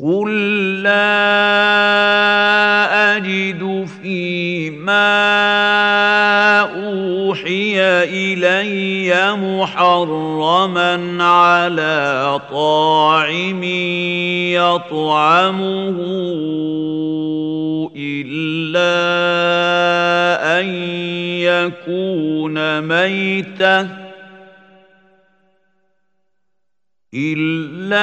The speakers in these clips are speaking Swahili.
قل لا أجد فيما أوحي إلي محرما على طاعم يطعمه إلا أن يكون ميتةً إلا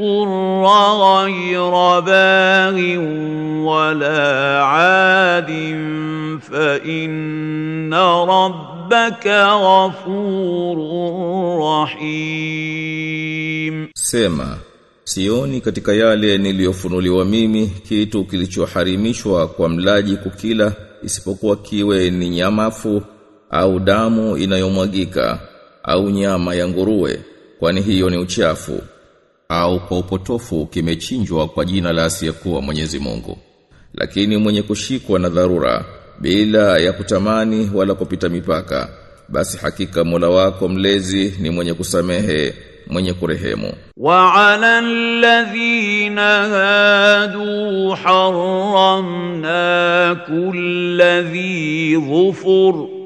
غير باغ ولا عاد فإن ربك غفور رحيم Sema, sioni katika yale niliyofunuliwa mimi kitu kilichoharimishwa kwa mlaji kukila isipokuwa kiwe ni nyamafu au damu inayomwagika au nyama ya nguruwe kwani hiyo ni uchafu au kwa upotofu kimechinjwa kwa jina la asiyekuwa Mwenyezi Mungu. Lakini mwenye kushikwa na dharura bila ya kutamani wala kupita mipaka basi hakika Mola wako mlezi ni mwenye kusamehe mwenye kurehemu. Wa ala alladhina hadu harramna kulli dhufur.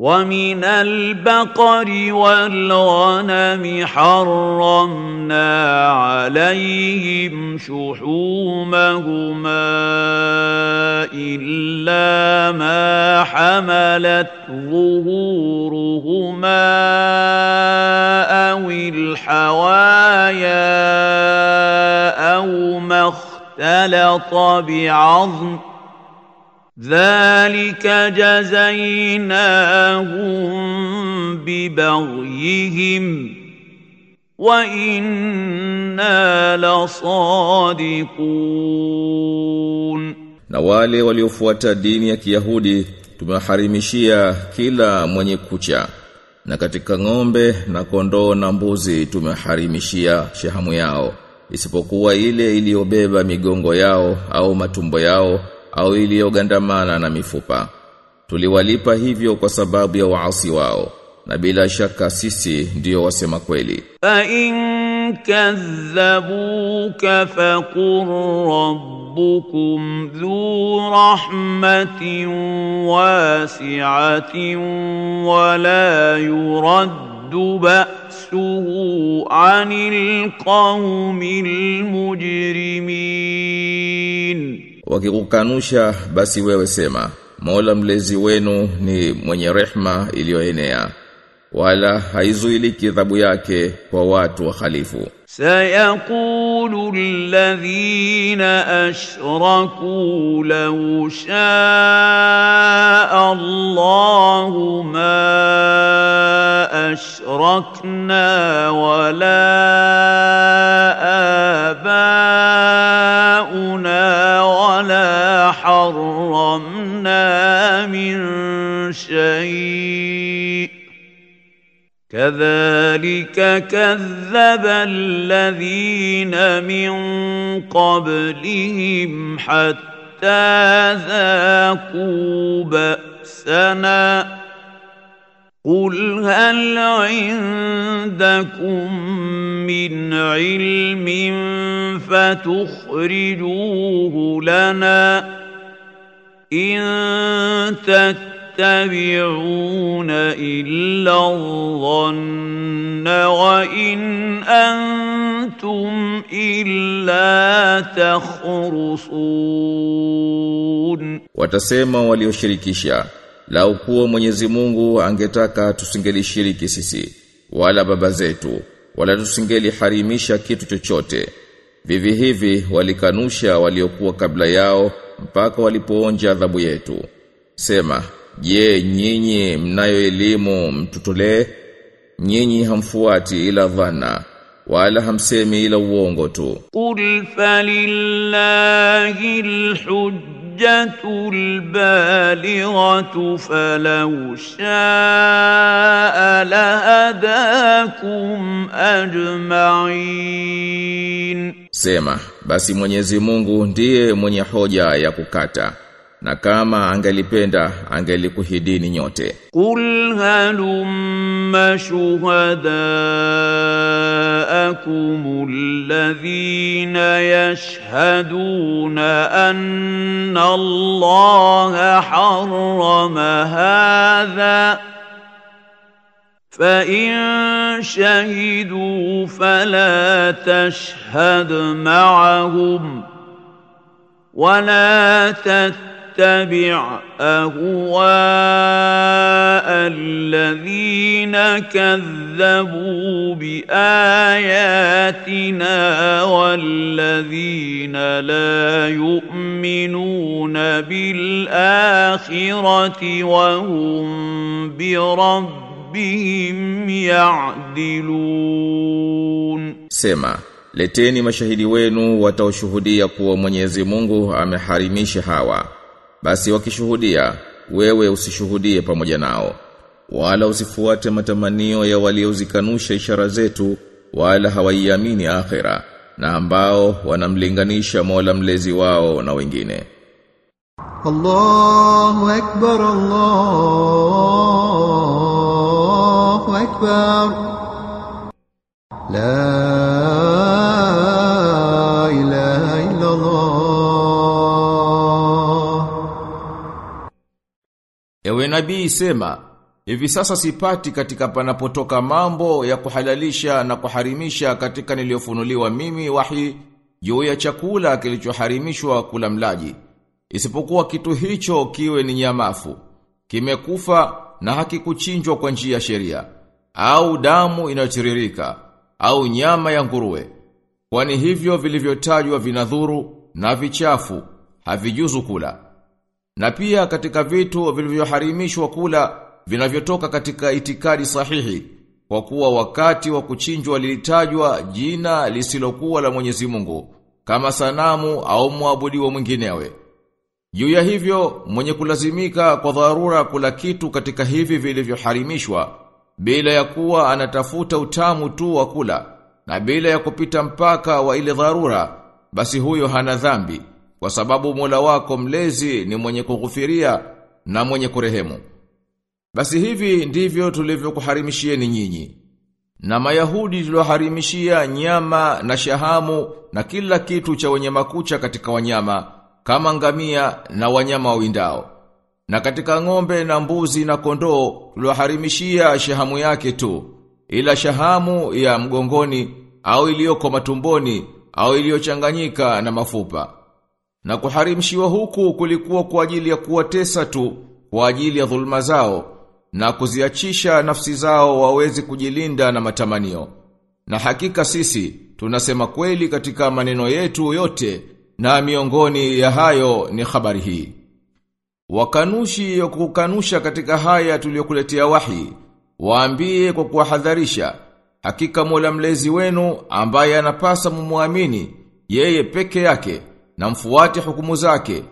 ومن البقر والغنم حرمنا عليهم شحومهما إلا ما حملت ظهورهما أو الحوايا أو ما اختلط بعظم ذلك جزيناهم ببغيهم وإنا لصادقون na wale waliofuata dini ya Kiyahudi tumewaharimishia kila mwenye kucha na katika ng'ombe na kondoo na mbuzi tumeharimishia shahamu yao isipokuwa ile iliyobeba migongo yao au matumbo yao au iliyogandamana na mifupa tuliwalipa hivyo kwa sababu ya waasi wao na bila shaka sisi ndiyo wasema kweli فإن كذبوك فقل ربكم ذو رحمة واسعة ولا يرد بأسه عن القوم المجرمين wakikukanusha basi wewe sema Mola mlezi wenu ni mwenye rehma iliyoenea wala haizuiliki adhabu yake kwa watu wahalifu. Sayaqulu alladhina ashraku law shaa Allahu ma ashrakna wala كذلك كذب الذين من قبلهم حتى ذاقوا بأسنا. قل هل عندكم من علم فتخرجوه لنا إن تتبعون إلا الظن وإن أنتم إلا تخرصون watasema walioshirikisha lau kuwa Mwenyezi Mungu angetaka tusingelishiriki sisi wala baba zetu wala tusingeliharimisha kitu chochote vivi hivi walikanusha waliokuwa kabla yao mpaka walipoonja adhabu yetu sema Je, nyinyi mnayo elimu mtutolee? Nyinyi hamfuati ila dhana wala hamsemi ila uongo tu. Qul falillahi alhujjatul balighatu falau shaa lahadakum ajma'in. Sema basi Mwenyezi Mungu ndiye mwenye hoja ya kukata na kama angelipenda angelikuhidini nyote. kul halumma shuhadaakum alladhina yashhaduna anna Allaha harrama hadha فإن شهدوا فلا تشهد معهم ولا تتبع أهواء الذين كذبوا بآياتنا والذين لا يؤمنون بالآخرة وهم بربهم يعدلون Sema, leteni mashahidi wenu wataoshuhudia kuwa Mwenyezi Mungu ameharimisha hawa. basi wakishuhudia wewe usishuhudie pamoja nao wala usifuate matamanio ya waliozikanusha ishara zetu wala hawaiamini akhira na ambao wanamlinganisha Mola mlezi wao na wengine. Allahu akbar Allahu akbar. La nabii sema, hivi sasa sipati katika panapotoka mambo ya kuhalalisha na kuharimisha katika niliyofunuliwa mimi wahi juu ya chakula kilichoharimishwa kula mlaji. Isipokuwa kitu hicho kiwe ni nyamafu, kimekufa na hakikuchinjwa kwa njia ya sheria, au damu inayotiririka, au nyama ya nguruwe. Kwani hivyo vilivyotajwa vinadhuru na vichafu, havijuzu kula. Na pia katika vitu vilivyoharimishwa kula vinavyotoka katika itikadi sahihi kwa kuwa wakati wa kuchinjwa lilitajwa jina lisilokuwa la Mwenyezi Mungu kama sanamu au muabudiwa mwinginewe. Juu ya hivyo mwenye kulazimika kwa dharura kula kitu katika hivi vilivyoharimishwa bila ya kuwa anatafuta utamu tu wa kula na bila ya kupita mpaka wa ile dharura basi huyo hana dhambi kwa sababu Mola wako mlezi ni mwenye kughufiria na mwenye kurehemu. Basi hivi ndivyo tulivyokuharimishieni nyinyi. Na Mayahudi tulioharimishia nyama na shahamu na kila kitu cha wenye makucha katika wanyama kama ngamia na wanyama wawindao. Na katika ng'ombe na mbuzi na kondoo tulioharimishia shahamu yake tu, ila shahamu ya mgongoni au iliyoko matumboni au iliyochanganyika na mafupa. Na kuharimshiwa huku kulikuwa kwa ajili ya kuwatesa tu, kwa ajili ya dhulma zao, na kuziachisha nafsi zao waweze kujilinda na matamanio. Na hakika sisi, tunasema kweli katika maneno yetu yote, na miongoni ya hayo ni habari hii. Wakanushi ya kukanusha katika haya tuliyokuletea wahi, waambie kwa kuwahadharisha, hakika Mola mlezi wenu ambaye anapasa mumwamini yeye peke yake, na mfuate hukumu zake.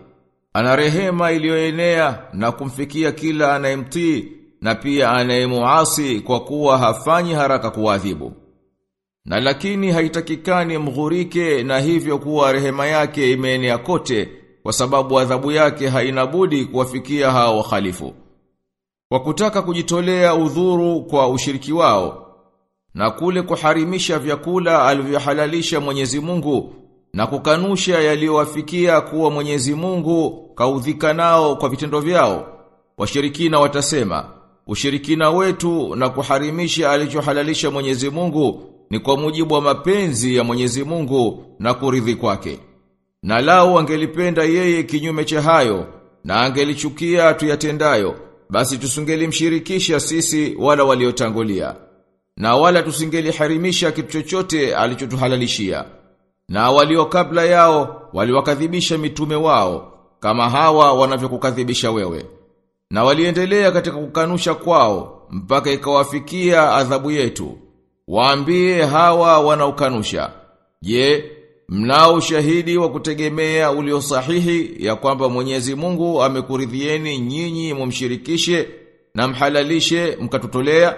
Ana rehema iliyoenea na kumfikia kila anayemtii na pia anayemuasi kwa kuwa hafanyi haraka kuadhibu. Na lakini haitakikani mghurike na hivyo kuwa rehema yake imeenea kote kwa sababu adhabu yake haina budi kuwafikia hao wakhalifu. Kwa kutaka kujitolea udhuru kwa ushiriki wao na kule kuharimisha vyakula alivyohalalisha Mwenyezi Mungu na kukanusha yaliyowafikia kuwa Mwenyezi Mungu kaudhika nao kwa vitendo vyao. Washirikina watasema, ushirikina wetu na kuharimisha alichohalalisha Mwenyezi Mungu ni kwa mujibu wa mapenzi ya Mwenyezi Mungu na kuridhi kwake. Na lao angelipenda yeye kinyume cha hayo na angelichukia tuyatendayo, basi tusingelimshirikisha sisi wala waliotangulia. Na wala tusingeliharimisha kitu chochote alichotuhalalishia. Na walio kabla yao waliwakadhibisha mitume wao kama hawa wanavyokukadhibisha wewe. Na waliendelea katika kukanusha kwao mpaka ikawafikia adhabu yetu. waambie hawa wanaukanusha. je mnao ushahidi wa kutegemea ulio sahihi ya kwamba Mwenyezi Mungu amekuridhieni nyinyi mumshirikishe na mhalalishe mkatutolea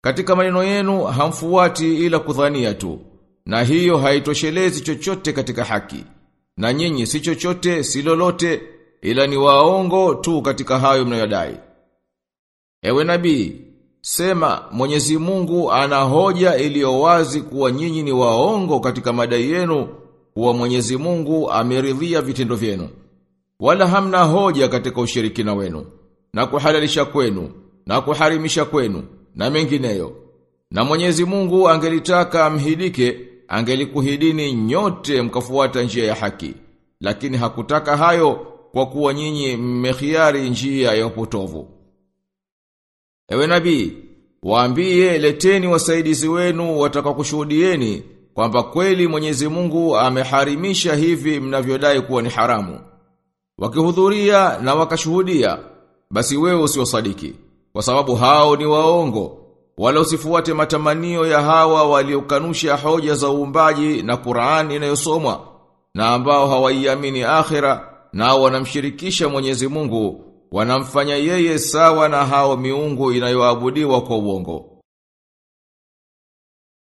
katika maneno yenu hamfuati ila kudhania tu na hiyo haitoshelezi chochote katika haki. Na nyinyi si chochote si lolote ila ni waongo tu katika hayo mnayodai Ewe nabii sema Mwenyezi Mungu ana hoja iliyo wazi kuwa nyinyi ni waongo katika madai yenu kuwa Mwenyezi Mungu ameridhia vitendo vyenu. Wala hamna hoja katika ushirikina wenu na kuhalalisha kwenu na kuharimisha kwenu na mengineyo. Na Mwenyezi Mungu angelitaka amhidike angelikuhidini nyote mkafuata njia ya haki. Lakini hakutaka hayo kwa kuwa nyinyi mmekhiari njia ya upotovu. Ewe nabii waambie leteni wasaidizi wenu watakakushuhudieni kwamba kweli Mwenyezi Mungu ameharimisha hivi mnavyodai kuwa ni haramu. Wakihudhuria na wakashuhudia basi wewe usiwasadiki kwa sababu hao ni waongo wala usifuate matamanio ya hawa waliokanusha hoja za uumbaji na Qur'an inayosomwa na ambao hawaiamini akhira na wanamshirikisha Mwenyezi Mungu wanamfanya yeye sawa na hao miungu inayoabudiwa kwa uongo